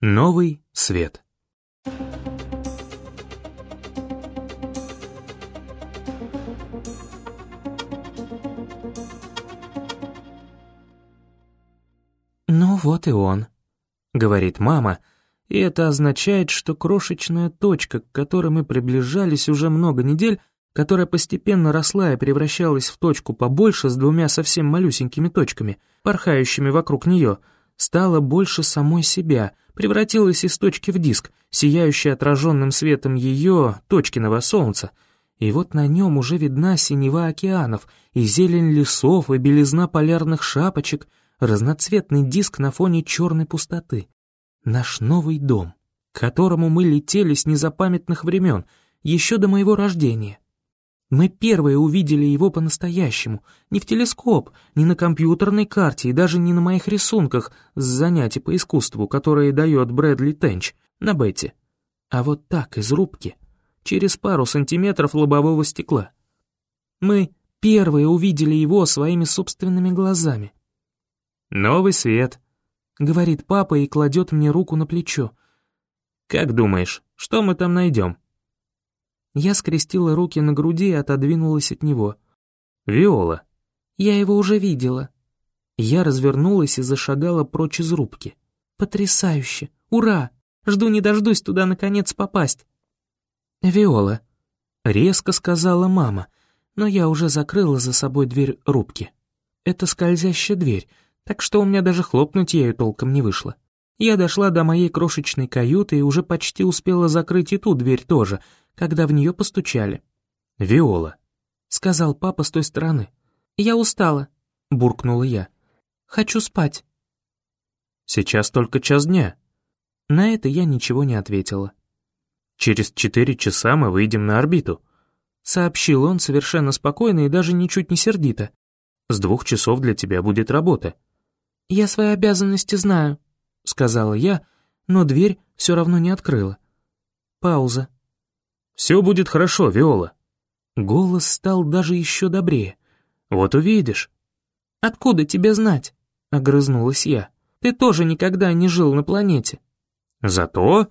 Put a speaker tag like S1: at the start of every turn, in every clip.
S1: Новый свет.
S2: «Ну вот и он», — говорит мама, и это означает, что крошечная точка, к которой мы приближались уже много недель, которая постепенно росла и превращалась в точку побольше с двумя совсем малюсенькими точками, порхающими вокруг нее, стала больше самой себя, превратилась из точки в диск, сияющий отраженным светом ее, точкиного солнца. И вот на нем уже видна синева океанов, и зелень лесов, и белизна полярных шапочек, разноцветный диск на фоне черной пустоты. Наш новый дом, к которому мы летели с незапамятных времен, еще до моего рождения. Мы первые увидели его по-настоящему, не в телескоп, не на компьютерной карте и даже не на моих рисунках с занятий по искусству, которые дает Брэдли Тенч на Бетти, а вот так, из рубки, через пару сантиметров лобового стекла. Мы первые увидели его своими собственными глазами.
S1: «Новый свет», —
S2: говорит папа и кладет мне руку на плечо.
S1: «Как думаешь, что мы там найдем?»
S2: Я скрестила руки на груди и отодвинулась от него.
S1: «Виола».
S2: «Я его уже видела». Я развернулась и зашагала прочь из рубки. «Потрясающе! Ура! Жду не дождусь туда наконец попасть». «Виола», — резко сказала мама, но я уже закрыла за собой дверь рубки. Это скользящая дверь, так что у меня даже хлопнуть ею толком не вышло. Я дошла до моей крошечной каюты и уже почти успела закрыть и ту дверь тоже, когда в нее постучали.
S1: «Виола», —
S2: сказал папа с той стороны. «Я устала», — буркнула я. «Хочу спать».
S1: «Сейчас только час дня».
S2: На это я ничего не ответила.
S1: «Через четыре часа мы выйдем на орбиту», —
S2: сообщил он совершенно спокойно и даже ничуть не сердито.
S1: «С двух часов для тебя будет работа».
S2: «Я свои обязанности знаю», — сказала я, но дверь все равно не открыла. Пауза.
S1: Все будет хорошо, Виола».
S2: Голос стал даже еще добрее.
S1: «Вот увидишь».
S2: «Откуда тебе знать?» — огрызнулась я. «Ты тоже никогда не жил на планете».
S1: «Зато...»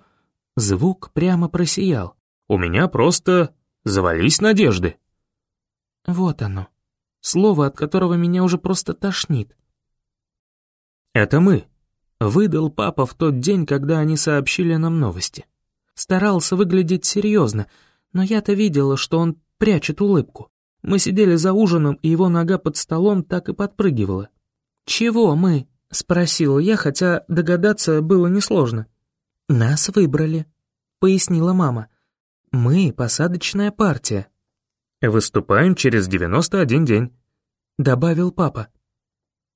S2: Звук прямо просиял.
S1: «У меня просто... завались надежды».
S2: Вот оно. Слово, от которого меня уже просто тошнит.
S1: «Это мы», —
S2: выдал папа в тот день, когда они сообщили нам новости старался выглядеть серьезно, но я-то видела, что он прячет улыбку. Мы сидели за ужином, и его нога под столом так и подпрыгивала. «Чего мы?» — спросила я, хотя догадаться было несложно. «Нас выбрали», — пояснила мама. «Мы — посадочная партия».
S1: «Выступаем через 91 день», —
S2: добавил папа.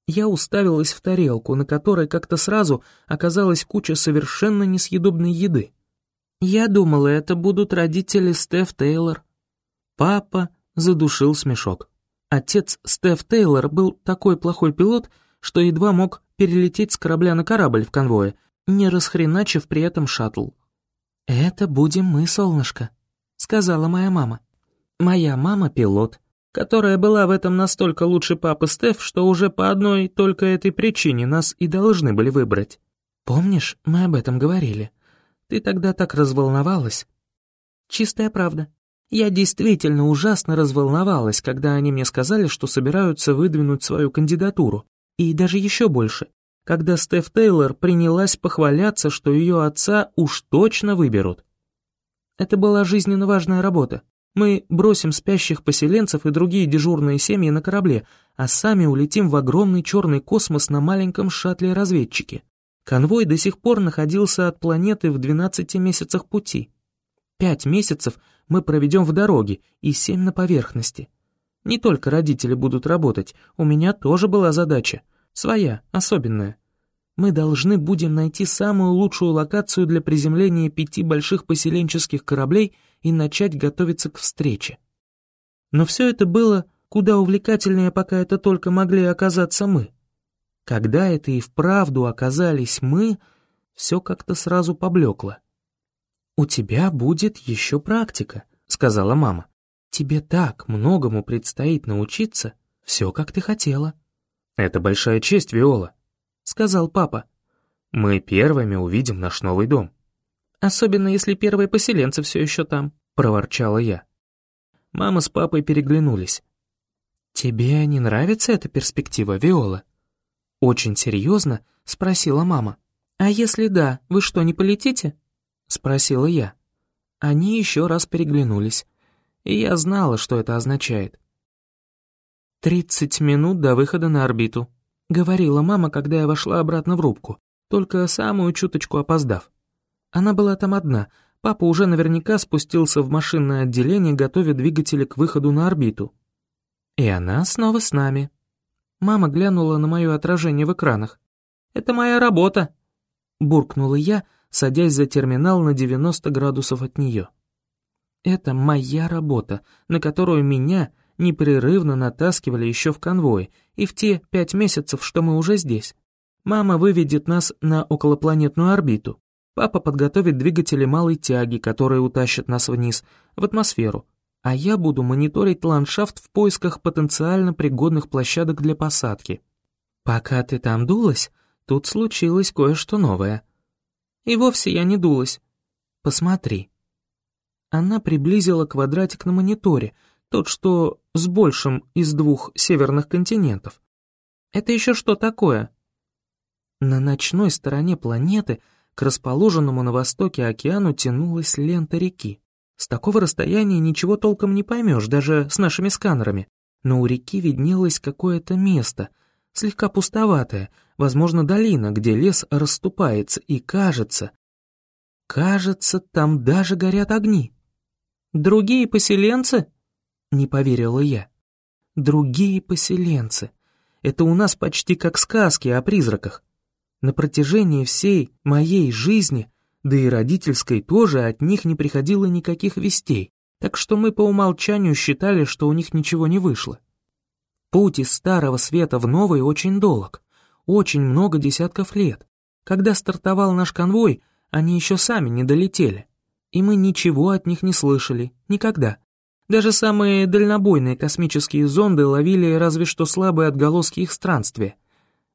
S2: Я уставилась в тарелку, на которой как-то сразу оказалась куча совершенно несъедобной еды. Я думала, это будут родители Стеф Тейлор. Папа задушил смешок. Отец Стеф Тейлор был такой плохой пилот, что едва мог перелететь с корабля на корабль в конвое, не расхреначив при этом шаттл. «Это будем мы, солнышко», — сказала моя мама. Моя мама — пилот, которая была в этом настолько лучше папы Стеф, что уже по одной только этой причине нас и должны были выбрать. Помнишь, мы об этом говорили? Ты тогда так разволновалась». «Чистая правда. Я действительно ужасно разволновалась, когда они мне сказали, что собираются выдвинуть свою кандидатуру. И даже еще больше, когда Стеф Тейлор принялась похваляться, что ее отца уж точно выберут. Это была жизненно важная работа. Мы бросим спящих поселенцев и другие дежурные семьи на корабле, а сами улетим в огромный черный космос на маленьком шаттле-разведчике. Конвой до сих пор находился от планеты в 12 месяцах пути. Пять месяцев мы проведем в дороге и семь на поверхности. Не только родители будут работать, у меня тоже была задача. Своя, особенная. Мы должны будем найти самую лучшую локацию для приземления пяти больших поселенческих кораблей и начать готовиться к встрече. Но все это было куда увлекательнее, пока это только могли оказаться мы. Когда это и вправду оказались мы, все как-то сразу поблекло. «У тебя будет еще практика», — сказала мама. «Тебе так многому предстоит научиться, все как ты хотела».
S1: «Это большая честь, Виола», —
S2: сказал папа.
S1: Мы первыми увидим наш новый дом».
S2: «Особенно если первые поселенцы все еще там», — проворчала я. Мама с папой переглянулись. «Тебе не нравится эта перспектива, Виола?» Очень серьезно спросила мама. «А если да, вы что, не полетите?» Спросила я. Они еще раз переглянулись, и я знала, что это означает. «Тридцать минут до выхода на орбиту», — говорила мама, когда я вошла обратно в рубку, только самую чуточку опоздав. Она была там одна, папа уже наверняка спустился в машинное отделение, готовя двигатели к выходу на орбиту. И она снова с нами. Мама глянула на мое отражение в экранах. «Это моя работа», — буркнула я, садясь за терминал на 90 градусов от нее. «Это моя работа, на которую меня непрерывно натаскивали еще в конвое и в те пять месяцев, что мы уже здесь. Мама выведет нас на околопланетную орбиту. Папа подготовит двигатели малой тяги, которые утащат нас вниз, в атмосферу, а я буду мониторить ландшафт в поисках потенциально пригодных площадок для посадки. Пока ты там дулась, тут случилось кое-что новое. И вовсе я не дулась. Посмотри. Она приблизила квадратик на мониторе, тот, что с большим из двух северных континентов. Это еще что такое? На ночной стороне планеты к расположенному на востоке океану тянулась лента реки. С такого расстояния ничего толком не поймешь, даже с нашими сканерами. Но у реки виднелось какое-то место, слегка пустоватое, возможно, долина, где лес расступается, и кажется... Кажется, там даже горят огни. «Другие поселенцы?» — не поверила я. «Другие поселенцы. Это у нас почти как сказки о призраках. На протяжении всей моей жизни да и родительской тоже от них не приходило никаких вестей, так что мы по умолчанию считали, что у них ничего не вышло. Путь из старого света в новый очень долг, очень много десятков лет. Когда стартовал наш конвой, они еще сами не долетели, и мы ничего от них не слышали, никогда. Даже самые дальнобойные космические зонды ловили разве что слабые отголоски их странствия.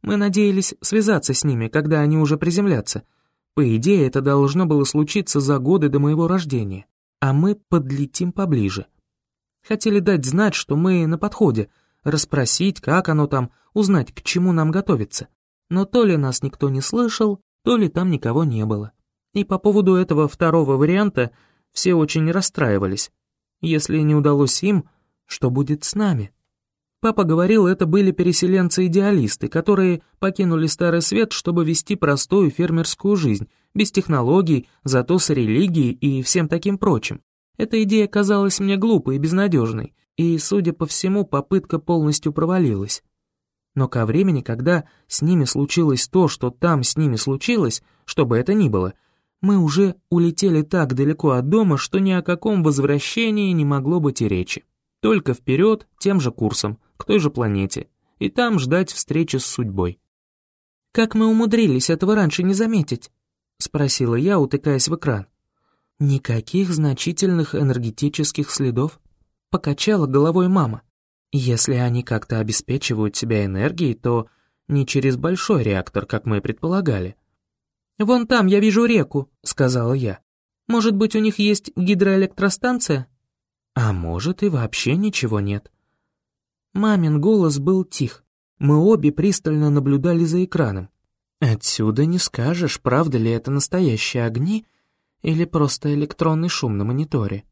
S2: Мы надеялись связаться с ними, когда они уже приземлятся — по идее, это должно было случиться за годы до моего рождения, а мы подлетим поближе. Хотели дать знать, что мы на подходе, расспросить, как оно там, узнать, к чему нам готовиться. Но то ли нас никто не слышал, то ли там никого не было. И по поводу этого второго варианта все очень расстраивались. Если не удалось им, что будет с нами? Папа говорил, это были переселенцы-идеалисты, которые покинули Старый Свет, чтобы вести простую фермерскую жизнь, без технологий, зато с религией и всем таким прочим. Эта идея казалась мне глупой и безнадежной, и, судя по всему, попытка полностью провалилась. Но ко времени, когда с ними случилось то, что там с ними случилось, что бы это ни было, мы уже улетели так далеко от дома, что ни о каком возвращении не могло быть и речи. Только вперед, тем же курсом, к той же планете, и там ждать встречи с судьбой. «Как мы умудрились этого раньше не заметить?» — спросила я, утыкаясь в экран. «Никаких значительных энергетических следов?» — покачала головой мама. «Если они как-то обеспечивают себя энергией, то не через большой реактор, как мы предполагали». «Вон там я вижу реку», — сказала я. «Может быть, у них есть гидроэлектростанция?» «А может, и вообще ничего нет», Мамин голос был тих. Мы обе пристально наблюдали за экраном. Отсюда не скажешь, правда ли это настоящие огни или просто электронный шум на мониторе.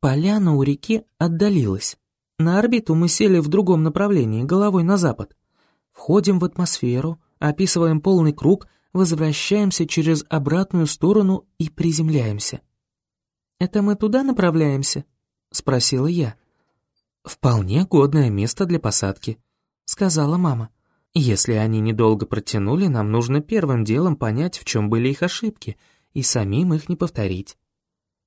S2: Поляна у реки отдалилась. На орбиту мы сели в другом направлении, головой на запад. Входим в атмосферу, описываем полный круг, возвращаемся через обратную сторону и приземляемся. «Это мы туда направляемся?» — спросила я. «Вполне годное место для посадки», — сказала мама. «Если они недолго протянули, нам нужно первым делом понять, в чем были их ошибки, и самим их не повторить».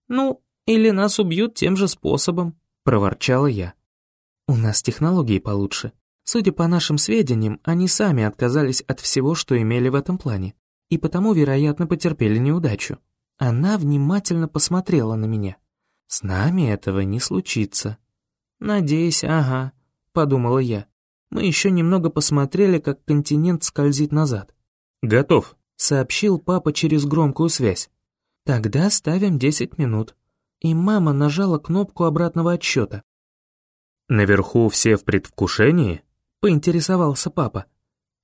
S2: «Ну, или нас убьют тем же способом», — проворчала я. «У нас технологии получше. Судя по нашим сведениям, они сами отказались от всего, что имели в этом плане, и потому, вероятно, потерпели неудачу». Она внимательно посмотрела на меня. «С нами этого не случится», «Надеюсь, ага», — подумала я. Мы еще немного посмотрели, как континент скользит назад.
S1: «Готов», —
S2: сообщил папа через громкую связь. «Тогда ставим десять минут». И мама нажала кнопку обратного отсчета.
S1: «Наверху все в предвкушении?»
S2: — поинтересовался папа.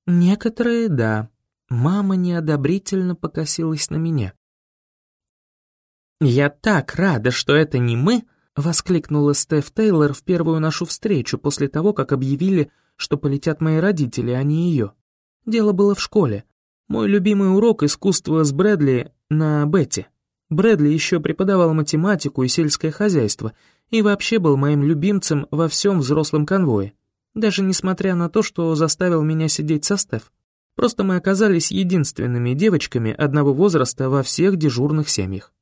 S2: «Некоторые — да». Мама неодобрительно покосилась на меня. «Я так рада, что это не мы!» — воскликнула Стеф Тейлор в первую нашу встречу после того, как объявили, что полетят мои родители, а не ее. Дело было в школе. Мой любимый урок искусства с Брэдли на Бетти. Брэдли еще преподавал математику и сельское хозяйство, и вообще был моим любимцем во всем взрослом конвое. Даже несмотря на то, что заставил меня сидеть со Стеф. Просто мы оказались единственными девочками одного возраста во всех дежурных семьях.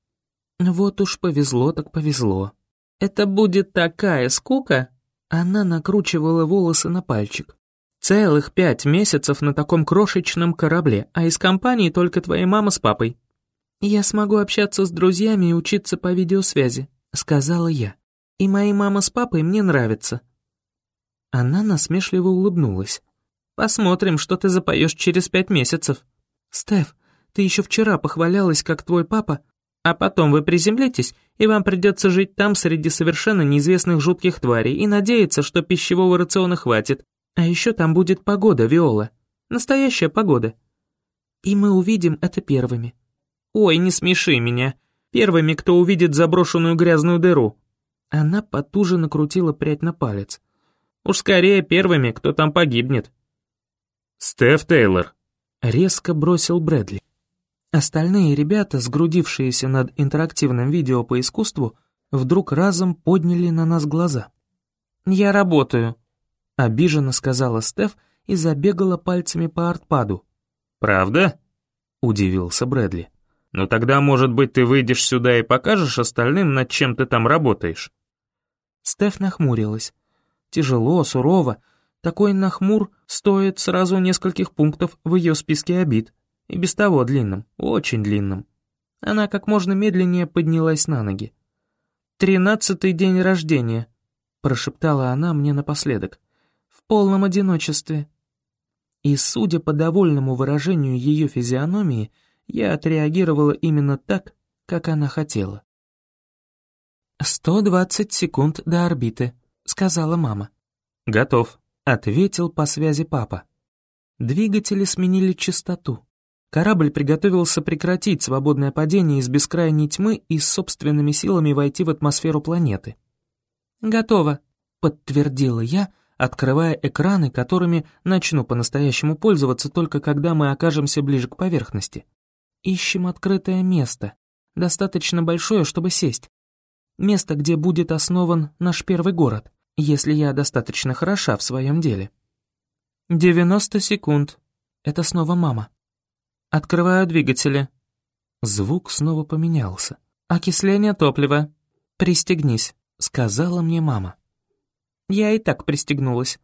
S2: Вот уж повезло так повезло. Это будет такая скука. Она накручивала волосы на пальчик. Целых пять месяцев на таком крошечном корабле, а из компании только твоя мама с папой. Я смогу общаться с друзьями и учиться по видеосвязи, сказала я. И мои мама с папой мне нравятся. Она насмешливо улыбнулась. Посмотрим, что ты запоешь через пять месяцев. Стеф, ты еще вчера похвалялась, как твой папа, а потом вы приземлитесь, и вам придется жить там среди совершенно неизвестных жутких тварей и надеяться, что пищевого рациона хватит. А еще там будет погода, Виола. Настоящая погода. И мы увидим это первыми. Ой, не смеши меня. Первыми, кто увидит заброшенную грязную дыру. Она потуже накрутила прядь на палец. Уж скорее первыми, кто там погибнет.
S1: «Стеф Тейлор», —
S2: резко бросил Брэдли. Остальные ребята, сгрудившиеся над интерактивным видео по искусству, вдруг разом подняли на нас глаза. «Я работаю», — обиженно сказала Стеф и забегала пальцами по артпаду.
S1: «Правда?» — удивился Брэдли. «Ну тогда, может быть, ты выйдешь сюда и покажешь остальным, над чем ты там работаешь?»
S2: Стеф нахмурилась. Тяжело, сурово, такой нахмур стоит сразу нескольких пунктов в ее списке обид, и без того длинным, очень длинным. Она как можно медленнее поднялась на ноги. «Тринадцатый день рождения», — прошептала она мне напоследок, «в полном одиночестве». И, судя по довольному выражению ее физиономии, я отреагировала именно так, как она хотела. «Сто двадцать секунд до орбиты», — сказала мама.
S1: «Готов», Ответил по связи папа. Двигатели сменили частоту. Корабль приготовился прекратить свободное падение из бескрайней тьмы и собственными силами войти в атмосферу планеты.
S2: «Готово», — подтвердила я, открывая экраны, которыми начну по-настоящему пользоваться только когда мы окажемся ближе к поверхности. Ищем открытое место, достаточно большое, чтобы сесть. Место, где будет основан наш первый город если я достаточно хороша в своем деле. «Девяносто секунд. Это снова мама. Открываю двигатели». Звук снова поменялся. «Окисление топлива. Пристегнись», — сказала мне мама. Я и так пристегнулась.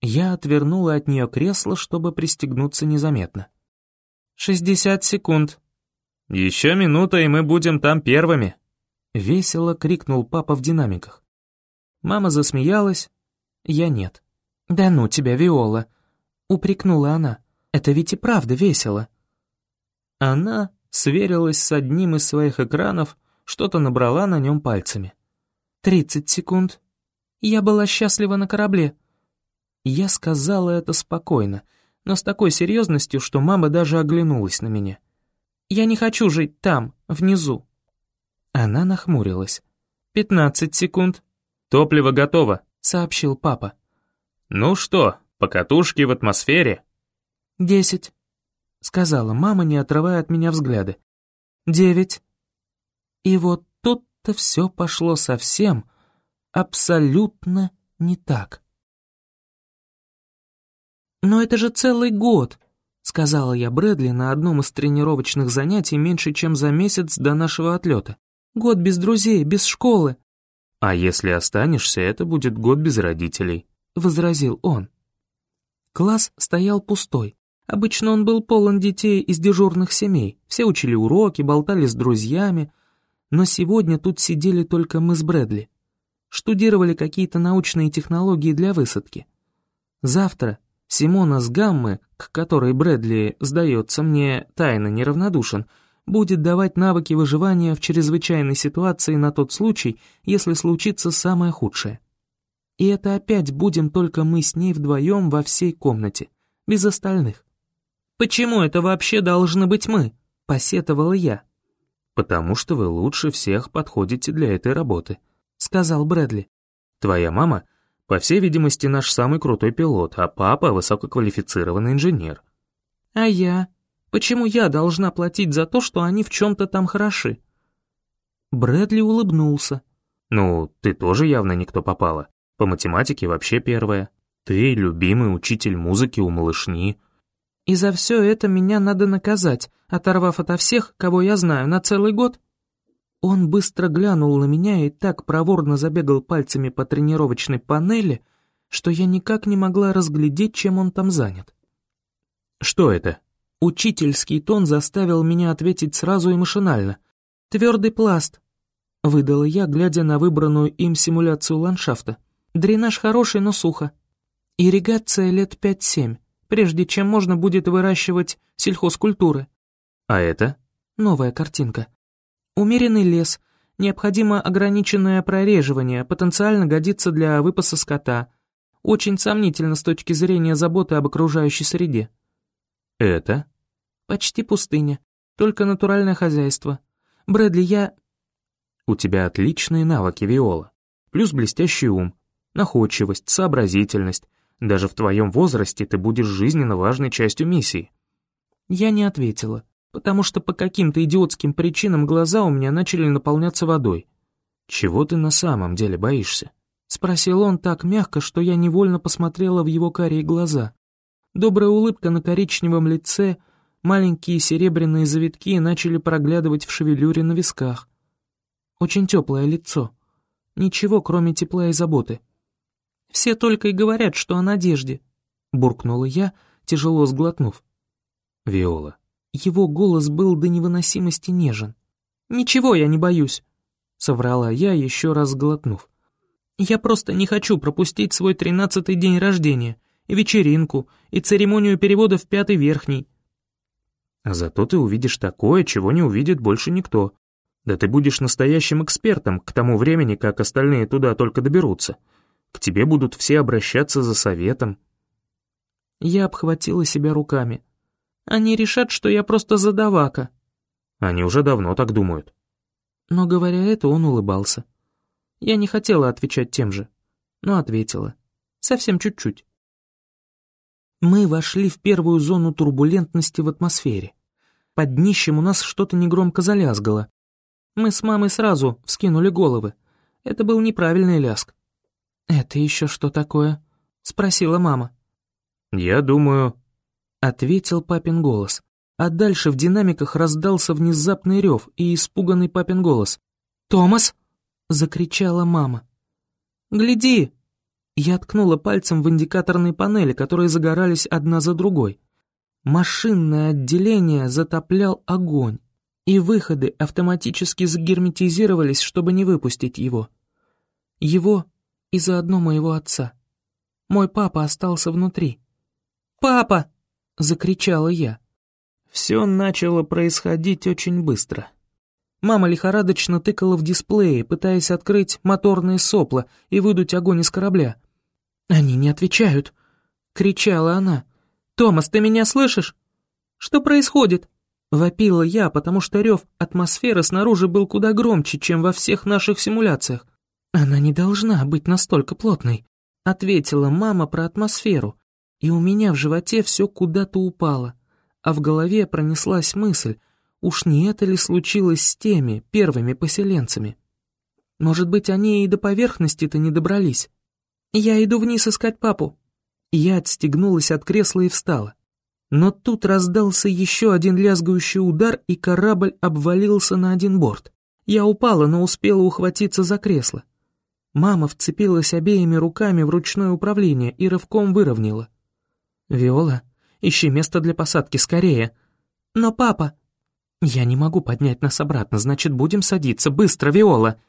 S2: Я отвернула от нее кресло, чтобы пристегнуться незаметно. «Шестьдесят секунд».
S1: «Еще минута, и мы будем там первыми», —
S2: весело крикнул папа в динамиках. Мама засмеялась, я нет. «Да ну тебя, Виола!» — упрекнула она. «Это ведь и правда весело». Она сверилась с одним из своих экранов, что-то набрала на нем пальцами. «Тридцать секунд. Я была счастлива на корабле». Я сказала это спокойно, но с такой серьезностью, что мама даже оглянулась на меня. «Я не хочу жить там, внизу». Она нахмурилась. «Пятнадцать секунд.
S1: «Топливо готово», —
S2: сообщил папа.
S1: «Ну что, покатушки в атмосфере?»
S2: «Десять», — сказала мама, не отрывая от меня взгляды. «Девять». И вот тут-то все пошло совсем, абсолютно не так. «Но это же целый год», — сказала я Брэдли на одном из тренировочных занятий меньше, чем за месяц до нашего отлета. «Год без друзей, без школы.
S1: «А если останешься, это будет год без родителей», —
S2: возразил он. Класс стоял пустой. Обычно он был полон детей из дежурных семей, все учили уроки, болтали с друзьями, но сегодня тут сидели только мы с Брэдли. Штудировали какие-то научные технологии для высадки. Завтра Симона с Гаммы,
S1: к которой Брэдли, сдается мне, тайно неравнодушен, будет давать навыки выживания в чрезвычайной ситуации на тот случай, если случится самое худшее. И это опять будем только мы с ней вдвоем во всей комнате, без остальных. «Почему это вообще должны быть мы?» — посетовала я. «Потому что вы лучше всех подходите для этой работы», — сказал Брэдли. «Твоя мама, по всей видимости, наш самый крутой пилот, а папа — высококвалифицированный инженер». «А я? Почему я должна платить за то, что они в чем-то там хороши?» Брэдли улыбнулся. «Ну, ты тоже явно никто попала. По математике вообще первая. Ты любимый учитель музыки у малышни. И за все это меня надо наказать, оторвав ото всех, кого я знаю, на целый год? Он быстро глянул на меня и так проворно забегал пальцами по тренировочной панели, что я никак не могла разглядеть, чем он там занят. «Что это?» Учительский тон заставил меня ответить сразу и машинально. «Твердый пласт», — выдала я, глядя на выбранную им симуляцию ландшафта. Дренаж хороший, но сухо. Ирригация лет пять-семь, прежде чем можно будет выращивать сельхозкультуры. А это? Новая картинка. Умеренный лес, необходимо ограниченное прореживание, потенциально годится для выпаса скота. Очень сомнительно с точки зрения заботы об окружающей среде. Это? Почти пустыня, только натуральное хозяйство. Брэдли, я... У тебя отличные навыки, Виола. Плюс блестящий ум находчивость, сообразительность. Даже в твоем возрасте ты будешь жизненно важной частью миссии». Я не ответила, потому что по каким-то идиотским причинам глаза у меня начали наполняться водой. «Чего ты на самом деле боишься?» — спросил он так мягко, что я невольно посмотрела в его карие глаза. Добрая улыбка на коричневом лице, маленькие серебряные завитки начали проглядывать в шевелюре на висках. Очень теплое лицо. Ничего, кроме тепла и заботы. Все только и говорят, что о надежде», — буркнула я, тяжело сглотнув. «Виола». Его голос был до невыносимости нежен. «Ничего я не боюсь», — соврала я, еще раз сглотнув. «Я просто не хочу пропустить свой тринадцатый день рождения, и вечеринку, и церемонию перевода в пятый верхний». «Зато ты увидишь такое, чего не увидит больше никто. Да ты будешь настоящим экспертом к тому времени, как остальные туда только доберутся. К тебе будут все обращаться за советом». Я обхватила себя руками. «Они решат, что я просто задавака». «Они уже давно так думают». Но, говоря это, он улыбался. Я не хотела отвечать тем же, но ответила. Совсем чуть-чуть. Мы вошли в первую зону турбулентности в атмосфере. Под днищем у нас что-то негромко залязгало. Мы с мамой сразу вскинули головы. Это был неправильный ляск. «Это еще что такое?» — спросила мама. «Я думаю...» — ответил папин голос. А дальше в динамиках раздался внезапный рев и испуганный папин голос. «Томас!» — закричала мама. «Гляди!» Я ткнула пальцем в индикаторные панели, которые загорались одна за другой. Машинное отделение затоплял огонь, и выходы автоматически загерметизировались, чтобы не выпустить его. Его и заодно моего отца. Мой папа остался внутри. «Папа!» — закричала я. Все начало происходить очень быстро. Мама лихорадочно тыкала в дисплее, пытаясь открыть моторные сопла и выдуть огонь из корабля. «Они не отвечают!» — кричала она. «Томас, ты меня слышишь? Что происходит?» Вопила я, потому что рев атмосферы снаружи был куда громче, чем во всех наших симуляциях. «Она не должна быть настолько плотной», — ответила мама про атмосферу, и у меня в животе все куда-то упало, а в голове пронеслась мысль, уж не это ли случилось с теми первыми поселенцами? Может быть, они и до поверхности-то не добрались? Я иду вниз искать папу. Я отстегнулась от кресла и встала. Но тут раздался еще один лязгающий удар, и корабль обвалился на один борт. Я упала, но успела ухватиться за кресло. Мама вцепилась обеими руками в ручное управление и рывком выровняла. «Виола, ищи место для посадки скорее». «Но папа...» «Я не могу поднять нас обратно, значит, будем садиться. Быстро, Виола!»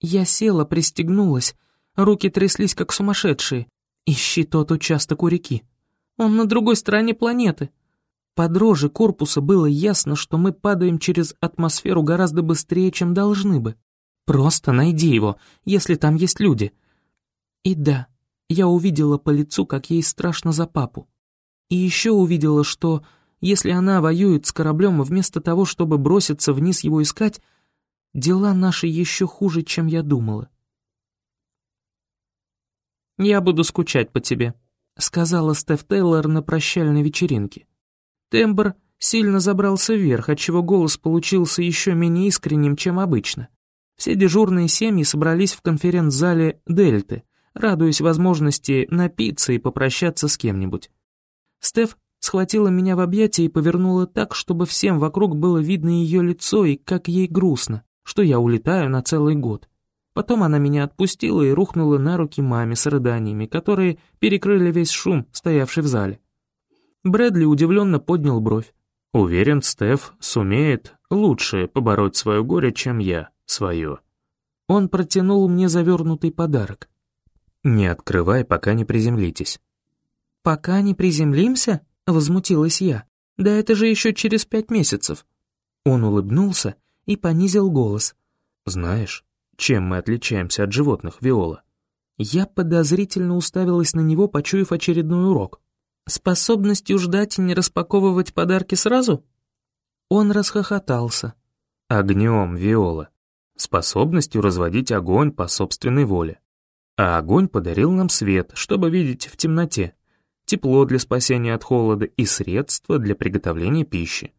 S1: Я села, пристегнулась. Руки тряслись, как сумасшедшие. «Ищи тот участок у реки».
S2: Он на другой стороне планеты. Под рожей корпуса было ясно, что мы падаем через атмосферу гораздо быстрее, чем должны бы. Просто найди его, если там есть люди. И да, я увидела по лицу, как ей страшно за папу. И еще увидела, что если она воюет с кораблем вместо того, чтобы броситься вниз его искать, дела наши еще хуже, чем я думала. «Я буду скучать по тебе», — сказала Стеф Тейлор на прощальной вечеринке. Тембр сильно забрался вверх, отчего голос получился еще менее искренним, чем обычно. Все дежурные семьи собрались в конференц-зале «Дельты», радуясь возможности напиться и попрощаться с кем-нибудь. Стеф схватила меня в объятия и повернула так, чтобы всем вокруг было видно ее лицо и как ей грустно, что я улетаю на целый год. Потом она меня отпустила и рухнула на руки маме с рыданиями, которые перекрыли весь шум, стоявший в зале. Брэдли удивленно поднял бровь. «Уверен, Стеф сумеет лучше побороть свое горе, чем я свое». Он протянул мне завернутый подарок. «Не открывай, пока не приземлитесь». «Пока не приземлимся?» — возмутилась я. «Да это же еще через пять месяцев». Он улыбнулся и понизил голос. «Знаешь, чем мы отличаемся от животных, Виола?» Я подозрительно уставилась на него, почуяв очередной урок. Способностью ждать и не распаковывать подарки сразу? Он расхохотался. Огнем, Виола. Способностью разводить огонь по собственной воле. А огонь подарил нам свет, чтобы видеть в темноте. Тепло для спасения от холода и средства для приготовления пищи.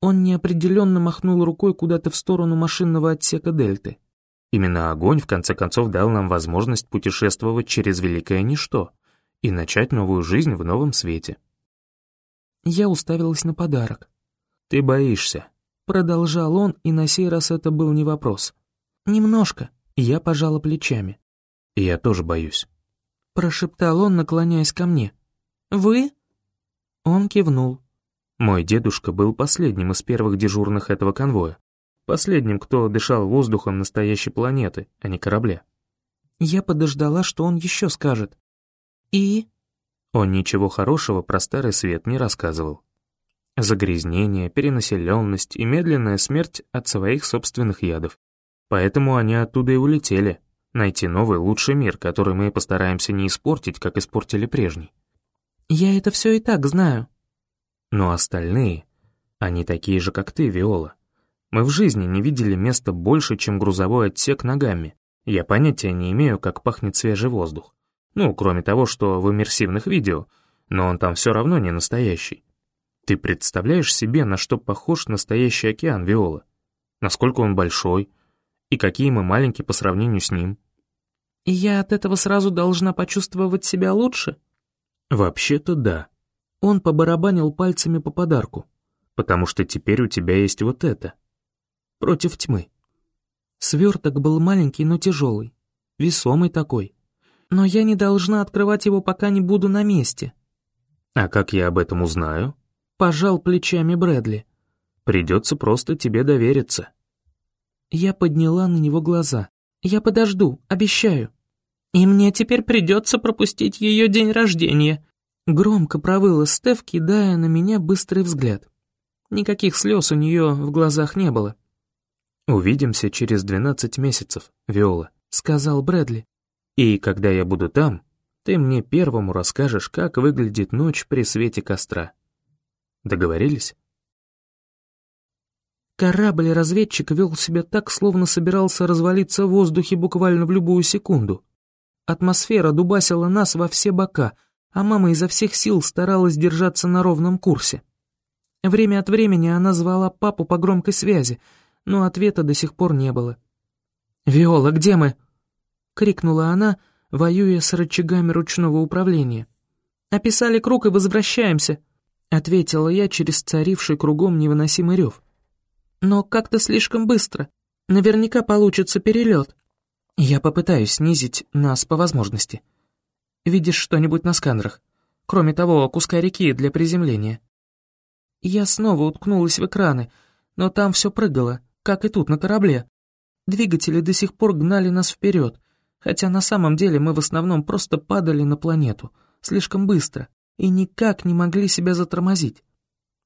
S2: Он неопределенно махнул рукой куда-то в сторону машинного отсека Дельты. Именно огонь в конце концов дал нам возможность путешествовать через великое ничто и начать новую жизнь в новом свете. Я уставилась на подарок. «Ты боишься», — продолжал он, и на сей раз это был не вопрос. «Немножко», — я пожала плечами. «Я тоже боюсь», — прошептал он, наклоняясь ко мне. «Вы?» Он кивнул. Мой дедушка был последним из первых дежурных этого конвоя. Последним, кто дышал воздухом настоящей планеты, а не корабля. Я подождала, что он еще скажет. «И?» Он ничего хорошего про Старый Свет не рассказывал. Загрязнение, перенаселенность и медленная смерть от своих собственных ядов. Поэтому они оттуда и улетели. Найти новый, лучший мир, который мы постараемся не испортить, как испортили прежний. Я это все и так знаю. Но остальные, они такие же, как ты, Виола. Мы в жизни не видели места больше, чем грузовой отсек ногами. Я понятия не имею, как пахнет свежий воздух. Ну, кроме того, что в иммерсивных видео, но он там все равно не настоящий. Ты представляешь себе, на что похож настоящий океан Виола? Насколько он большой? И какие мы маленькие по сравнению с ним? И я от этого сразу должна почувствовать себя лучше? Вообще-то да. Он побарабанил пальцами по подарку. Потому что теперь у тебя есть вот это. Против тьмы. Сверток был маленький, но тяжелый. Весомый такой. Но я не должна открывать его, пока не буду на месте. А как я об этом узнаю? Пожал плечами Брэдли. Придется просто тебе довериться. Я подняла на него глаза. Я подожду, обещаю. И мне теперь придется пропустить ее день рождения. Громко провыла Стеф, кидая на меня быстрый взгляд. Никаких слез у нее в глазах не было. «Увидимся через двенадцать месяцев, Виола», — сказал Брэдли. И когда я буду там, ты мне первому расскажешь, как выглядит ночь при свете костра. Договорились? Корабль-разведчик вел себя так, словно собирался развалиться в воздухе буквально в любую секунду. Атмосфера дубасила нас во все бока, а мама изо всех сил старалась держаться на ровном курсе. Время от времени она звала папу по громкой связи, но ответа до сих пор не было. «Виола, где мы?» — крикнула она, воюя с рычагами ручного управления. «Описали круг и возвращаемся», — ответила я через царивший кругом невыносимый рев. «Но как-то слишком быстро. Наверняка получится перелет. Я попытаюсь снизить нас по возможности. Видишь что-нибудь на сканерах? Кроме того, куска реки для приземления». Я снова уткнулась в экраны, но там все прыгало, как и тут на корабле. Двигатели до сих пор гнали нас вперед, хотя на самом деле мы в основном просто падали на планету, слишком быстро, и никак не могли себя затормозить.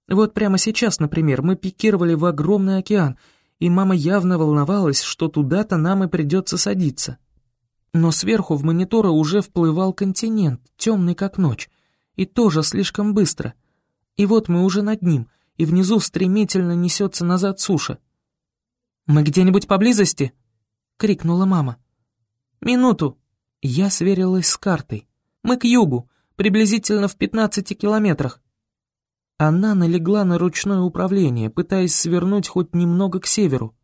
S2: Вот прямо сейчас, например, мы пикировали в огромный океан, и мама явно волновалась, что туда-то нам и придется садиться. Но сверху в мониторы уже вплывал континент, темный как ночь, и тоже слишком быстро. И вот мы уже над ним, и внизу стремительно несется назад суша. «Мы где-нибудь поблизости?» — крикнула мама. «Минуту!» Я сверилась с картой. «Мы к югу, приблизительно в пятнадцати километрах. Она налегла на ручное управление, пытаясь свернуть хоть немного к северу.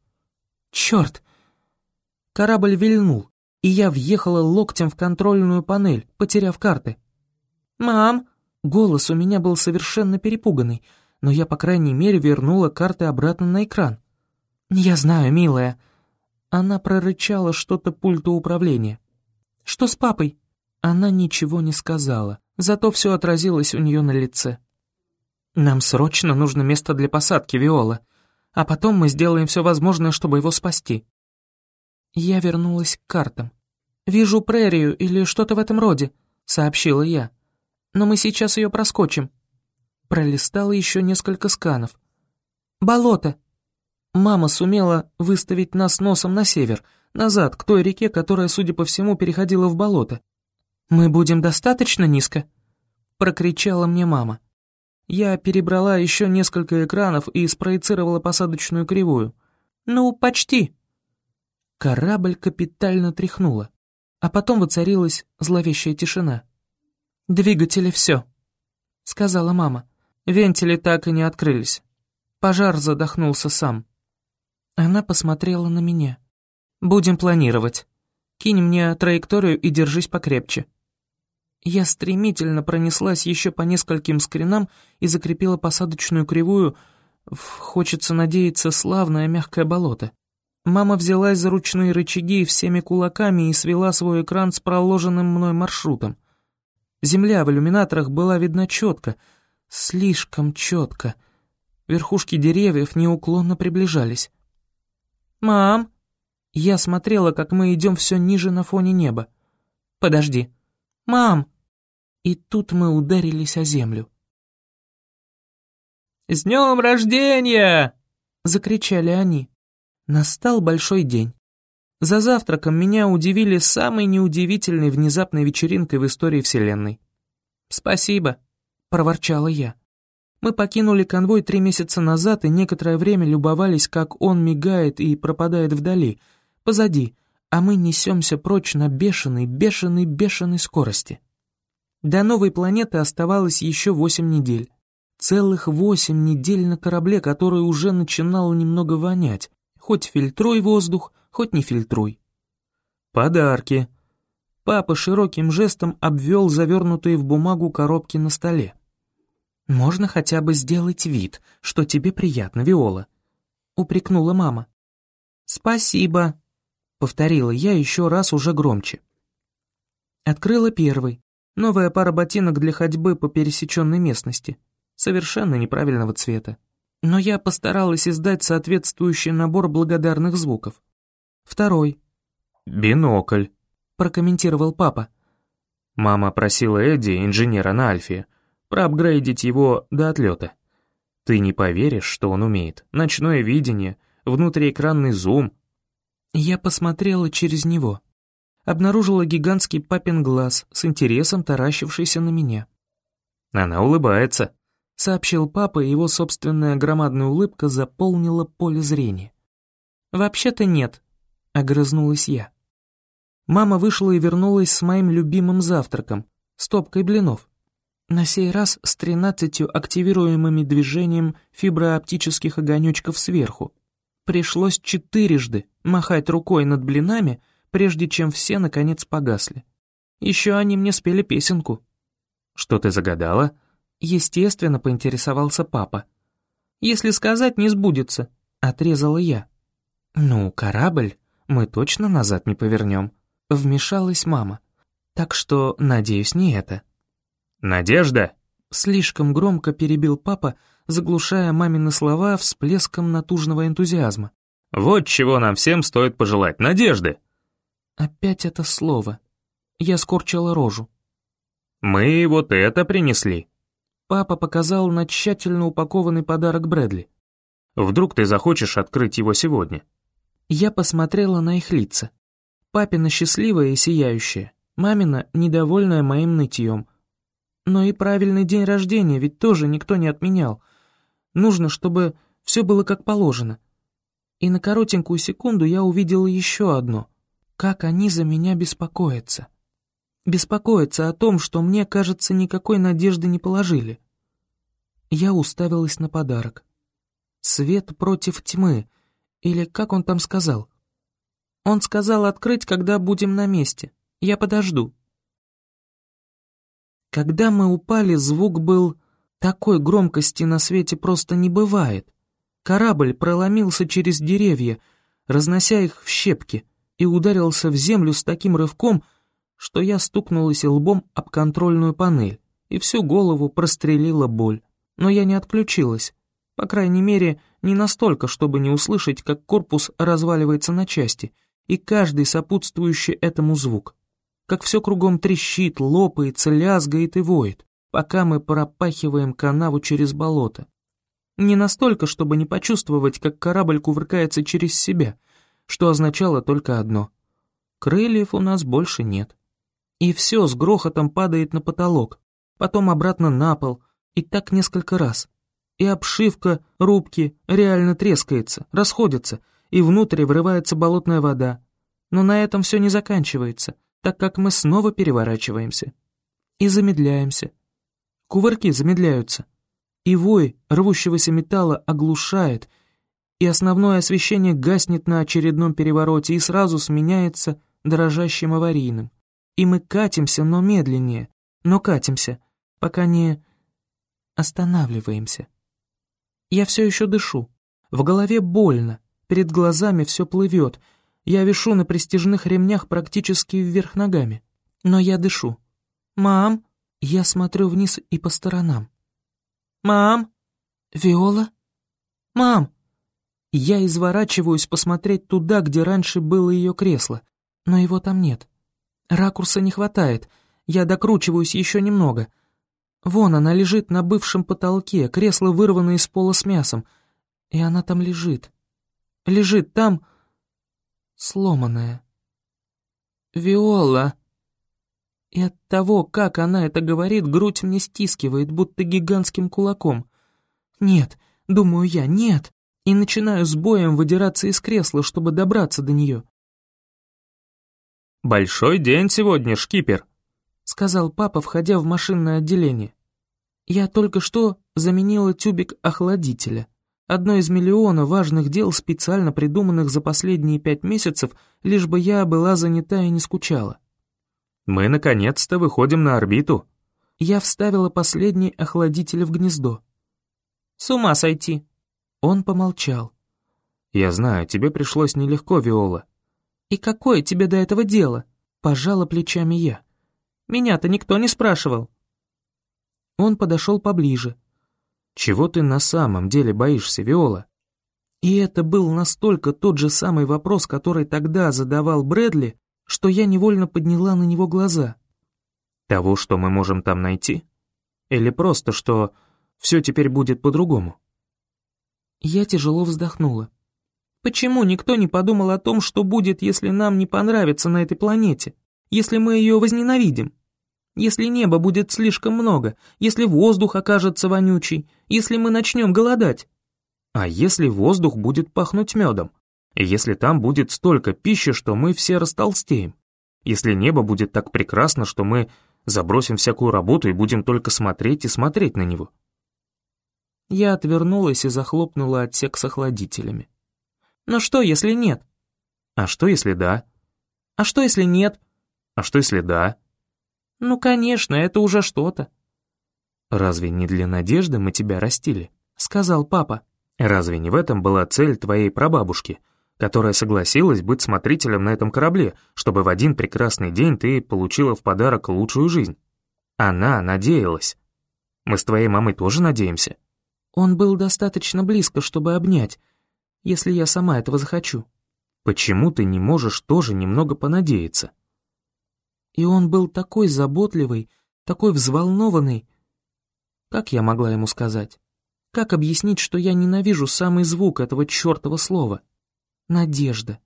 S2: Черт! Корабль вильнул, и я въехала локтем в контрольную панель, потеряв карты. «Мам!» Голос у меня был совершенно перепуганный, но я, по крайней мере, вернула карты обратно на экран. «Я знаю, милая». Она прорычала что-то пульту управления. «Что с папой?» Она ничего не сказала, зато все отразилось у нее на лице. «Нам срочно нужно место для посадки, Виола, а потом мы сделаем все возможное, чтобы его спасти». Я вернулась к картам. «Вижу прерию или что-то в этом роде», — сообщила я. «Но мы сейчас ее проскочим». Пролистала еще несколько сканов. «Болото». Мама сумела выставить нас носом на север, назад, к той реке, которая, судя по всему, переходила в болото. «Мы будем достаточно низко?» — прокричала мне мама. Я перебрала еще несколько экранов и спроецировала посадочную кривую. «Ну, почти». Корабль капитально тряхнула, а потом воцарилась зловещая тишина. «Двигатели все», — сказала мама. Вентили так и не открылись. Пожар задохнулся сам. Она посмотрела на меня. «Будем планировать. Кинь мне траекторию и держись покрепче». Я стремительно пронеслась еще по нескольким скринам и закрепила посадочную кривую в, хочется надеяться, славное мягкое болото. Мама взялась за ручные рычаги всеми кулаками и свела свой экран с проложенным мной маршрутом. Земля в иллюминаторах была видна четко, слишком четко. Верхушки деревьев неуклонно приближались. «Мам!» Я смотрела, как мы идем все ниже на фоне неба. «Подожди!» «Мам!» И тут мы ударились о землю.
S1: «С днем рождения!» — закричали они.
S2: Настал большой день. За завтраком меня удивили самой неудивительной внезапной вечеринкой в истории Вселенной. «Спасибо», — проворчала я. Мы покинули конвой три месяца назад и некоторое время любовались, как он мигает и пропадает вдали, позади, а мы несемся прочь на бешеной, бешеной, бешеной скорости. До новой планеты оставалось еще восемь недель. Целых восемь недель на корабле, который уже начинал немного вонять. Хоть фильтруй воздух, хоть не фильтруй. Подарки. Папа широким жестом обвел завернутые в бумагу коробки на столе. «Можно хотя бы сделать вид, что тебе приятно, Виола», — упрекнула мама. «Спасибо», Повторила я еще раз уже громче. Открыла первый. Новая пара ботинок для ходьбы по пересеченной местности. Совершенно неправильного цвета. Но я постаралась издать соответствующий набор благодарных звуков. Второй.
S1: «Бинокль», —
S2: прокомментировал папа.
S1: Мама просила Эдди, инженера на Альфе, проапгрейдить его до отлета. Ты не поверишь, что он умеет. Ночное видение, внутриэкранный зум,
S2: я посмотрела через него. Обнаружила гигантский папин глаз с интересом таращившийся на меня.
S1: «Она улыбается», —
S2: сообщил папа, и его собственная громадная улыбка заполнила поле зрения. «Вообще-то нет», — огрызнулась я. Мама вышла и вернулась с моим любимым завтраком, стопкой блинов. На сей раз с тринадцатью активируемыми движением фиброоптических огонечков сверху, Пришлось четырежды махать рукой над блинами, прежде чем все, наконец, погасли. Еще они мне спели песенку.
S1: «Что ты загадала?»
S2: Естественно, поинтересовался папа. «Если сказать, не сбудется», — отрезала я. «Ну, корабль мы точно назад не повернем», — вмешалась мама. «Так что, надеюсь, не это».
S1: «Надежда!»
S2: Слишком громко перебил папа, заглушая мамины слова всплеском натужного энтузиазма.
S1: «Вот чего нам всем стоит пожелать, надежды!»
S2: Опять это слово. Я скорчила рожу.
S1: «Мы вот это принесли».
S2: Папа показал на тщательно упакованный подарок Брэдли.
S1: «Вдруг ты захочешь открыть его сегодня?»
S2: Я посмотрела на их лица. Папина счастливая и сияющая, мамина недовольная моим нытьем. Но и правильный день рождения ведь тоже никто не отменял. Нужно, чтобы все было как положено. И на коротенькую секунду я увидела еще одно. Как они за меня беспокоятся. Беспокоятся о том, что мне, кажется, никакой надежды не положили. Я уставилась на подарок. Свет против тьмы, или как он там сказал? Он сказал открыть, когда будем на месте. Я подожду. Когда мы упали, звук был... Такой громкости на свете просто не бывает. Корабль проломился через деревья, разнося их в щепки, и ударился в землю с таким рывком, что я стукнулась лбом об контрольную панель, и всю голову прострелила боль. Но я не отключилась. По крайней мере, не настолько, чтобы не услышать, как корпус разваливается на части, и каждый сопутствующий этому звук. Как все кругом трещит, лопается, лязгает и воет, пока мы пропахиваем канаву через болото. Не настолько, чтобы не почувствовать, как корабль кувыркается через себя, что означало только одно — крыльев у нас больше нет и все с грохотом падает на потолок, потом обратно на пол, и так несколько раз. И обшивка рубки реально трескается, расходится, и внутрь врывается болотная вода. Но на этом все не заканчивается, так как мы снова переворачиваемся. И замедляемся. Кувырки замедляются. И вой рвущегося металла оглушает, и основное освещение гаснет на очередном перевороте и сразу сменяется дрожащим аварийным и мы катимся, но медленнее, но катимся, пока не останавливаемся. Я все еще дышу, в голове больно, перед глазами все плывет, я вишу на престижных ремнях практически вверх ногами, но я дышу. «Мам!» Я смотрю вниз и по сторонам. «Мам! Виола? Мам!» Я изворачиваюсь посмотреть туда, где раньше было ее кресло, но его там нет. Ракурса не хватает. Я докручиваюсь еще немного. Вон она лежит на бывшем потолке, кресло вырвано из пола с мясом. И она там лежит. Лежит там, сломанная. Виола. И от того, как она это говорит, грудь мне стискивает, будто гигантским кулаком. Нет, думаю я, нет. И начинаю с боем выдираться из кресла, чтобы добраться до нее.
S1: «Большой день сегодня, шкипер», — сказал папа, входя в машинное отделение. «Я только что заменила тюбик охладителя. Одно из миллиона важных дел, специально придуманных за последние пять месяцев, лишь бы я была занята и не скучала». «Мы наконец-то выходим на орбиту».
S2: Я вставила последний охладитель в гнездо. «С ума сойти!» Он помолчал.
S1: «Я знаю, тебе пришлось нелегко, Виола.
S2: «И какое тебе до этого дело?» — пожала плечами я. «Меня-то никто не спрашивал». Он подошел поближе.
S1: «Чего ты на самом деле боишься, Виола?»
S2: И это был настолько тот же самый вопрос, который тогда задавал Брэдли, что я невольно подняла на него глаза.
S1: «Того, что мы можем там найти? Или просто, что все теперь будет по-другому?»
S2: Я тяжело вздохнула. Почему никто не подумал о том, что будет, если нам не понравится на этой планете? Если мы ее возненавидим? Если неба будет слишком много? Если воздух окажется вонючий? Если мы начнем голодать?
S1: А если воздух будет пахнуть медом? Если там будет столько пищи, что мы все растолстеем? Если небо будет так прекрасно, что мы забросим всякую работу и будем только смотреть и смотреть на него?
S2: Я отвернулась и захлопнула отсек с охладителями. Но что, если нет?
S1: А что, если да?
S2: А что, если нет?
S1: А что, если да?
S2: Ну, конечно, это уже что-то.
S1: «Разве не для надежды мы тебя растили?»
S2: — сказал папа.
S1: «Разве не в этом была цель твоей прабабушки, которая согласилась быть смотрителем на этом корабле, чтобы в один прекрасный день ты получила в подарок лучшую жизнь? Она надеялась. Мы с твоей мамой тоже надеемся».
S2: Он был достаточно близко, чтобы обнять, если я сама этого захочу.
S1: Почему ты не можешь тоже немного понадеяться?
S2: И он был такой заботливый, такой взволнованный. Как я могла ему сказать? Как объяснить, что я ненавижу самый звук этого чертова слова? Надежда.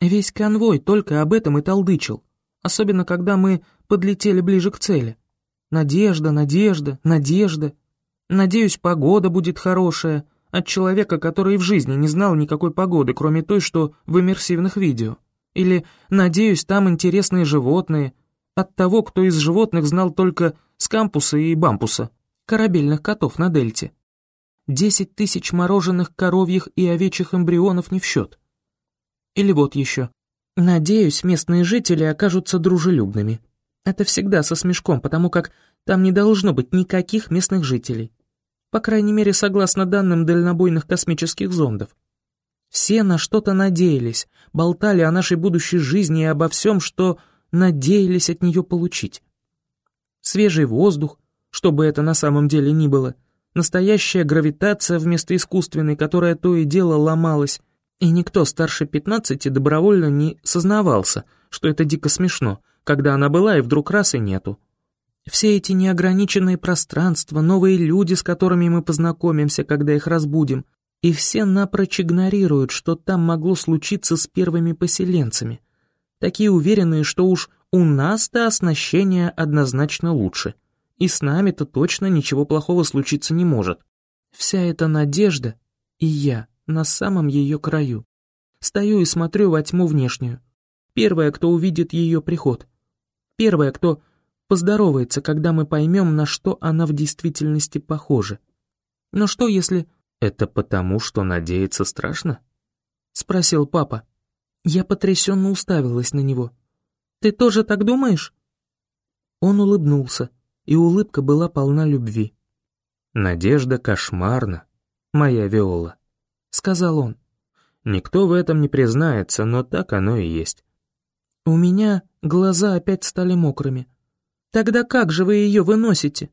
S2: Весь конвой только об этом и толдычил, особенно когда мы подлетели ближе к цели. Надежда, надежда, надежда. Надеюсь, погода будет хорошая, от человека, который в жизни не знал никакой погоды, кроме той, что в иммерсивных видео. Или, надеюсь, там интересные животные, от того, кто из животных знал только скампуса и бампуса, корабельных котов на дельте. Десять тысяч мороженых коровьих и овечьих эмбрионов не в счет. Или вот еще. Надеюсь, местные жители окажутся дружелюбными. Это всегда со смешком, потому как там не должно быть никаких местных жителей. По крайней мере, согласно данным дальнобойных космических зондов. Все на что-то надеялись, болтали о нашей будущей жизни и обо всем, что надеялись от нее получить. Свежий воздух, что бы это на самом деле ни было, настоящая гравитация вместо искусственной, которая то и дело ломалась, и никто старше пятнадцати добровольно не сознавался, что это дико смешно, когда она была и вдруг раз и нету. Все эти неограниченные пространства, новые люди, с которыми мы познакомимся, когда их разбудим, и все напрочь игнорируют, что там могло случиться с первыми поселенцами. Такие уверенные, что уж у нас-то оснащение однозначно лучше, и с нами-то точно ничего плохого случиться не может. Вся эта надежда и я на самом ее краю. Стою и смотрю во тьму внешнюю. Первая, кто увидит ее приход. Первая, кто поздоровается, когда мы поймем, на что она в действительности похожа. Но что если... «Это потому, что надеяться страшно?» — спросил папа. Я потрясенно уставилась на него. «Ты тоже так думаешь?» Он улыбнулся, и улыбка была полна любви.
S1: «Надежда кошмарна, моя Виола», — сказал он. «Никто в этом не признается, но так оно и есть».
S2: У меня глаза опять стали мокрыми. «Тогда как же вы ее выносите?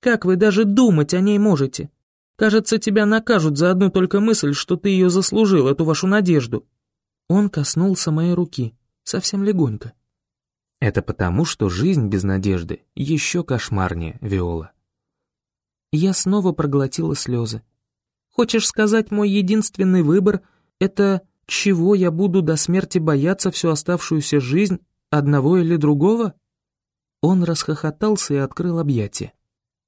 S2: Как вы даже думать о ней можете? Кажется, тебя накажут за одну только мысль, что ты ее заслужил, эту вашу надежду». Он коснулся моей руки, совсем легонько.
S1: «Это потому, что жизнь без надежды еще кошмарнее, Виола».
S2: Я снова проглотила слезы. «Хочешь сказать, мой единственный выбор — это чего я буду до смерти бояться всю оставшуюся жизнь, одного или другого?» Он расхохотался и открыл объятия.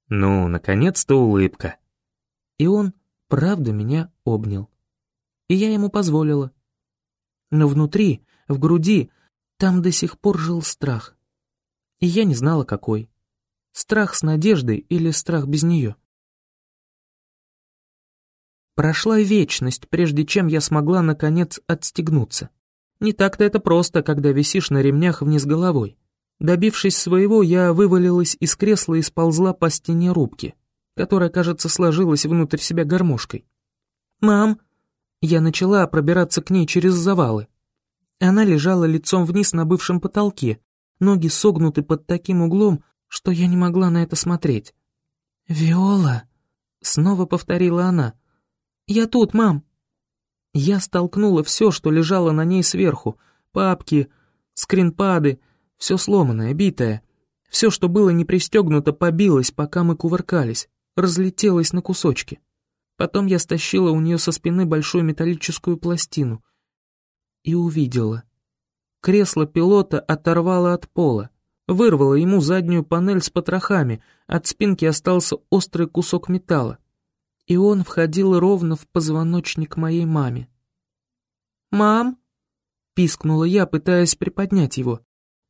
S1: «Ну, наконец-то улыбка!»
S2: И он, правда, меня обнял. И я ему позволила. Но внутри, в груди, там до сих пор жил страх. И я не знала, какой. Страх с надеждой или страх без нее. Прошла вечность, прежде чем я смогла, наконец, отстегнуться. Не так-то это просто, когда висишь на ремнях вниз головой. Добившись своего, я вывалилась из кресла и сползла по стене рубки которая, кажется, сложилась внутрь себя гармошкой. «Мам!» Я начала пробираться к ней через завалы. Она лежала лицом вниз на бывшем потолке, ноги согнуты под таким углом, что я не могла на это смотреть. «Виола!» — снова повторила она. «Я тут, мам!» Я столкнула все, что лежало на ней сверху. Папки, скринпады, все сломанное, битое. Все, что было не пристегнуто, побилось, пока мы кувыркались разлетелась на кусочки. Потом я стащила у нее со спины большую металлическую пластину и увидела. Кресло пилота оторвало от пола, вырвало ему заднюю панель с потрохами, от спинки остался острый кусок металла, и он входил ровно в позвоночник моей маме. «Мам!» — пискнула я, пытаясь приподнять его,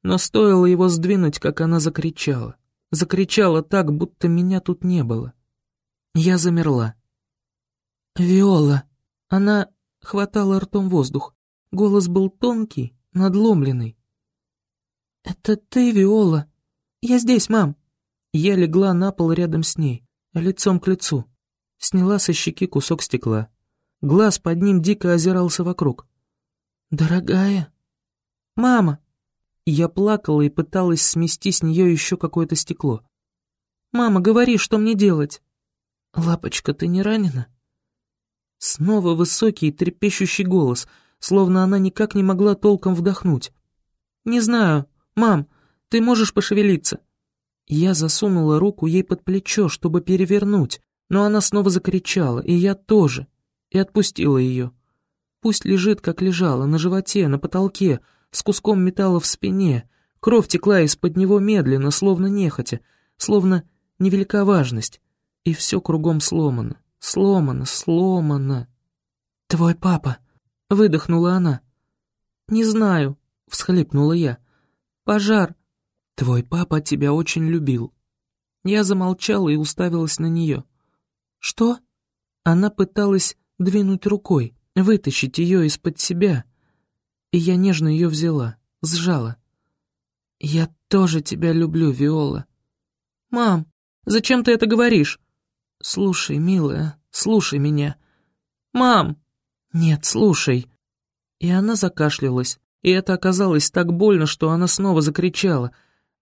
S2: но стоило его сдвинуть, как она закричала. Закричала так, будто меня тут не было. Я замерла. «Виола!» Она хватала ртом воздух. Голос был тонкий, надломленный. «Это ты, Виола? Я здесь, мам!» Я легла на пол рядом с ней, лицом к лицу. Сняла со щеки кусок стекла. Глаз под ним дико озирался вокруг. «Дорогая!» «Мама!» Я плакала и пыталась смести с нее еще какое-то стекло. «Мама, говори, что мне делать?» «Лапочка, ты не ранена?» Снова высокий трепещущий голос, словно она никак не могла толком вдохнуть. «Не знаю. Мам, ты можешь пошевелиться?» Я засунула руку ей под плечо, чтобы перевернуть, но она снова закричала, и я тоже, и отпустила ее. Пусть лежит, как лежала, на животе, на потолке, с куском металла в спине. Кровь текла из-под него медленно, словно нехотя, словно невелика важность. И все кругом сломано, сломано, сломано. «Твой папа», — выдохнула она. «Не знаю», — всхлипнула я. «Пожар». «Твой папа тебя очень любил». Я замолчала и уставилась на нее. «Что?» Она пыталась двинуть рукой, вытащить ее из-под себя. И я нежно ее взяла, сжала. «Я тоже тебя люблю, Виола». «Мам, зачем ты это говоришь?» «Слушай, милая, слушай меня». «Мам!» «Нет, слушай». И она закашлялась, и это оказалось так больно, что она снова закричала,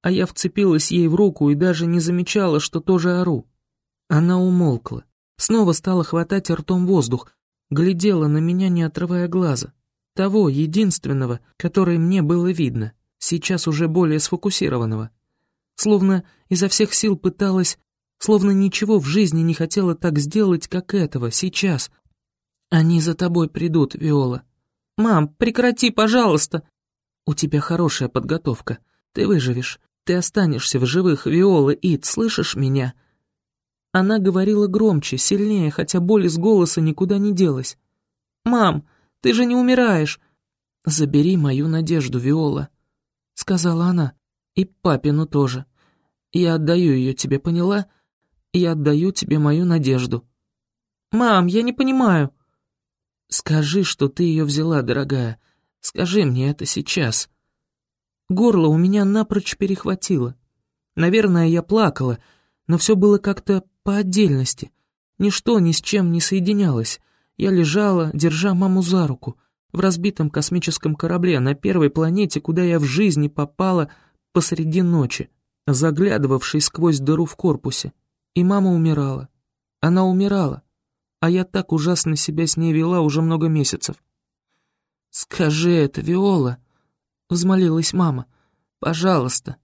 S2: а я вцепилась ей в руку и даже не замечала, что тоже ору. Она умолкла, снова стала хватать ртом воздух, глядела на меня, не отрывая глаза. Того, единственного, который мне было видно, сейчас уже более сфокусированного. Словно изо всех сил пыталась, словно ничего в жизни не хотела так сделать, как этого, сейчас. Они за тобой придут, Виола. Мам, прекрати, пожалуйста. У тебя хорошая подготовка. Ты выживешь. Ты останешься в живых, Виола, Ид, слышишь меня?» Она говорила громче, сильнее, хотя боль из голоса никуда не делась. «Мам, ты же не умираешь!» «Забери мою надежду, Виола», — сказала она. «И папину тоже. Я отдаю ее тебе, поняла? Я отдаю тебе мою надежду». «Мам, я не понимаю». «Скажи, что ты ее взяла, дорогая. Скажи мне это сейчас». Горло у меня напрочь перехватило. Наверное, я плакала, но все было как-то по отдельности. Ничто ни с чем не соединялось. Я лежала, держа маму за руку, в разбитом космическом корабле на первой планете, куда я в жизни попала посреди ночи, заглядывавшей сквозь дыру в корпусе. И мама умирала. Она умирала. А я так ужасно себя с ней вела уже много месяцев. «Скажи это, Виола!» — взмолилась мама. «Пожалуйста».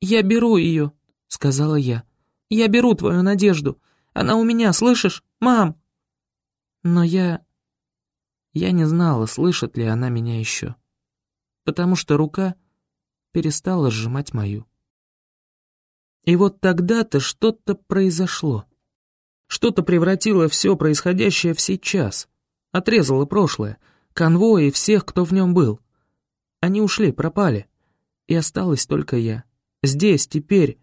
S2: «Я беру ее», — сказала я. Я беру твою надежду. Она у меня, слышишь? Мам!» Но я... Я не знала, слышит ли она меня еще. Потому что рука перестала сжимать мою. И вот тогда-то что-то произошло. Что-то превратило все происходящее в сейчас. Отрезало прошлое, конвой и всех, кто в нем был. Они ушли, пропали. И осталась только я. Здесь, теперь,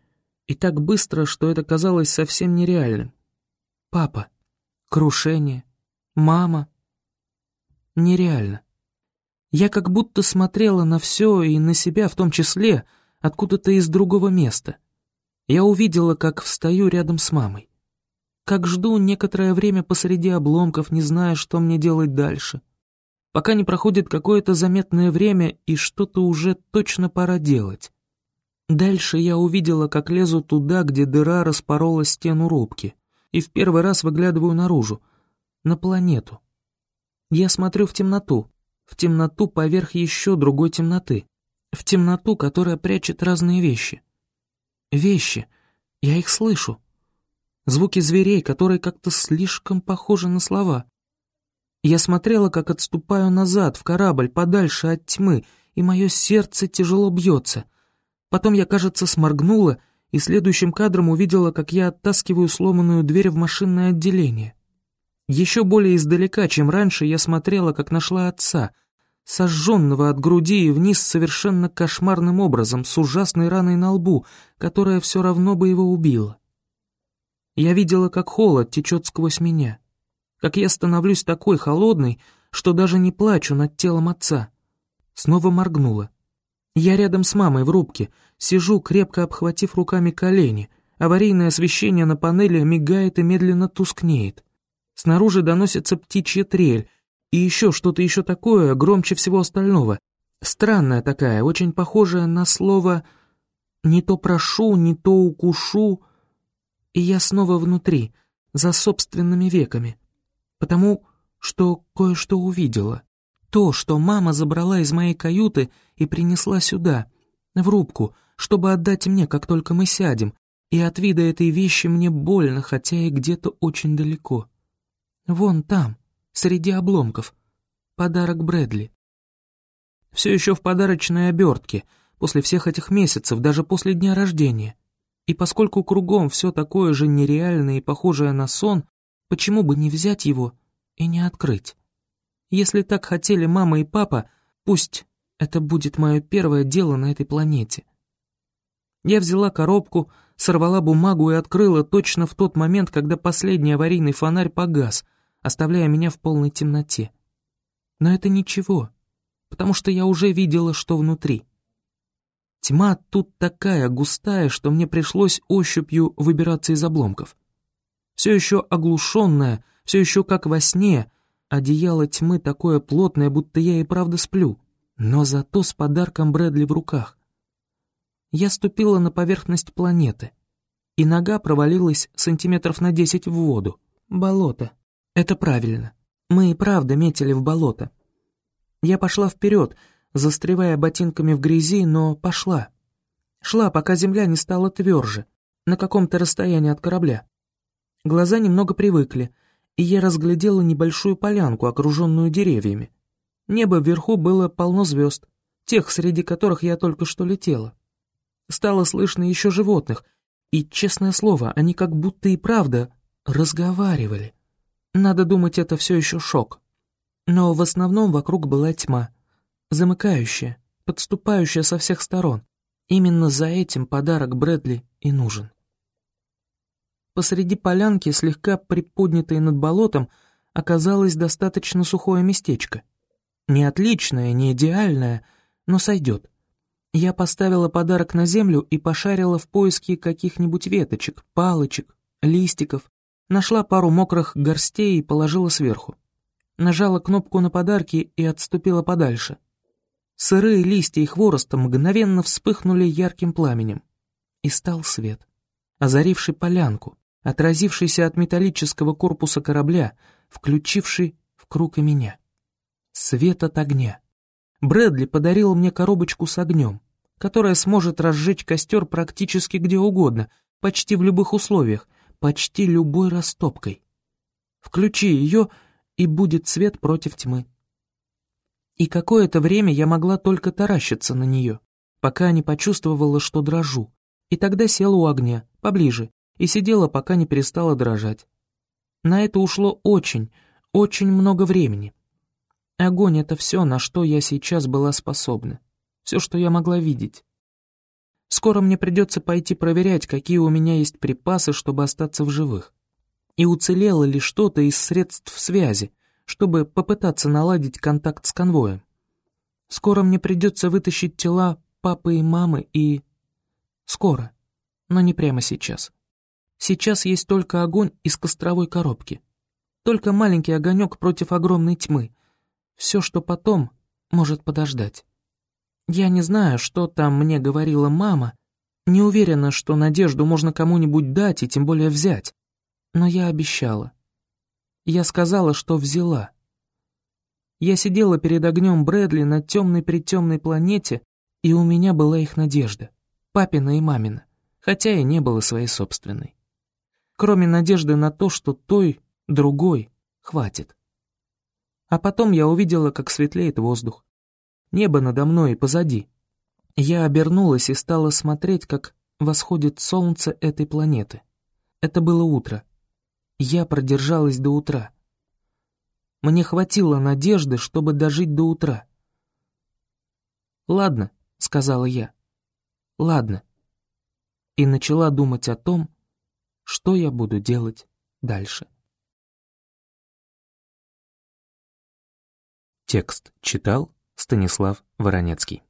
S2: и так быстро, что это казалось совсем нереальным. Папа, крушение, мама. Нереально. Я как будто смотрела на все и на себя в том числе, откуда-то из другого места. Я увидела, как встаю рядом с мамой. Как жду некоторое время посреди обломков, не зная, что мне делать дальше. Пока не проходит какое-то заметное время, и что-то уже точно пора делать. Дальше я увидела, как лезу туда, где дыра распорола стену рубки, и в первый раз выглядываю наружу, на планету. Я смотрю в темноту, в темноту поверх еще другой темноты, в темноту, которая прячет разные вещи. Вещи, я их слышу. Звуки зверей, которые как-то слишком похожи на слова. Я смотрела, как отступаю назад, в корабль, подальше от тьмы, и мое сердце тяжело бьется — Потом я, кажется, сморгнула и следующим кадром увидела, как я оттаскиваю сломанную дверь в машинное отделение. Еще более издалека, чем раньше, я смотрела, как нашла отца, сожженного от груди и вниз совершенно кошмарным образом, с ужасной раной на лбу, которая все равно бы его убила. Я видела, как холод течет сквозь меня, как я становлюсь такой холодной, что даже не плачу над телом отца. Снова моргнула. Я рядом с мамой в рубке, сижу, крепко обхватив руками колени. Аварийное освещение на панели мигает и медленно тускнеет. Снаружи доносится птичья трель, и еще что-то еще такое, громче всего остального. Странная такая, очень похожая на слово «не то прошу, не то укушу». И я снова внутри, за собственными веками, потому что кое-что увидела. То, что мама забрала из моей каюты и принесла сюда, в рубку, чтобы отдать мне, как только мы сядем, и от вида этой вещи мне больно, хотя и где-то очень далеко. Вон там, среди обломков. Подарок Брэдли. Все еще в подарочной обертке, после всех этих месяцев, даже после дня рождения. И поскольку кругом все такое же нереальное и похожее на сон, почему бы не взять его и не открыть? Если так хотели мама и папа, пусть это будет мое первое дело на этой планете. Я взяла коробку, сорвала бумагу и открыла точно в тот момент, когда последний аварийный фонарь погас, оставляя меня в полной темноте. Но это ничего, потому что я уже видела, что внутри. Тьма тут такая густая, что мне пришлось ощупью выбираться из обломков. Все еще оглушенная, все еще как во сне, одеяло тьмы такое плотное, будто я и правда сплю, но зато с подарком Брэдли в руках. Я ступила на поверхность планеты, и нога провалилась сантиметров на десять в воду. Болото. Это правильно. Мы и правда метили в болото. Я пошла вперед, застревая ботинками в грязи, но пошла. Шла, пока земля не стала тверже, на каком-то расстоянии от корабля. Глаза немного привыкли, и я разглядела небольшую полянку, окруженную деревьями. Небо вверху было полно звезд, тех, среди которых я только что летела. Стало слышно еще животных, и, честное слово, они как будто и правда разговаривали. Надо думать, это все еще шок. Но в основном вокруг была тьма, замыкающая, подступающая со всех сторон. Именно за этим подарок Брэдли и нужен. Посреди полянки, слегка приподнятой над болотом, оказалось достаточно сухое местечко. Не отличное, не идеальное, но сойдет. Я поставила подарок на землю и пошарила в поиске каких-нибудь веточек, палочек, листиков, нашла пару мокрых горстей и положила сверху. Нажала кнопку на подарки и отступила подальше. Сырые листья и хворост мгновенно вспыхнули ярким пламенем. И стал свет, озаривший полянку, отразившийся от металлического корпуса корабля, включивший в круг и меня. Свет от огня. Брэдли подарил мне коробочку с огнем, которая сможет разжечь костер практически где угодно, почти в любых условиях, почти любой растопкой. Включи ее, и будет свет против тьмы. И какое-то время я могла только таращиться на нее, пока не почувствовала, что дрожу. И тогда села у огня, поближе, и сидела, пока не перестала дрожать. На это ушло очень, очень много времени. Огонь — это все, на что я сейчас была способна. Все, что я могла видеть. Скоро мне придется пойти проверять, какие у меня есть припасы, чтобы остаться в живых. И уцелело ли что-то из средств связи, чтобы попытаться наладить контакт с конвоем. Скоро мне придется вытащить тела папы и мамы и... Скоро, но не прямо сейчас. Сейчас есть только огонь из костровой коробки. Только маленький огонек против огромной тьмы. Все, что потом, может подождать. Я не знаю, что там мне говорила мама, не уверена, что надежду можно кому-нибудь дать и тем более взять. Но я обещала. Я сказала, что взяла. Я сидела перед огнем Брэдли на темной-притемной планете, и у меня была их надежда, папина и мамина, хотя и не было своей собственной. Кроме надежды на то, что той, другой, хватит. А потом я увидела, как светлеет воздух. Небо надо мной и позади. Я обернулась и стала смотреть, как восходит солнце этой планеты. Это было утро. Я продержалась до утра. Мне хватило надежды, чтобы дожить до утра. «Ладно», — сказала я. «Ладно». И начала думать о том, что я буду делать дальше.
S1: Текст читал Станислав Воронецкий.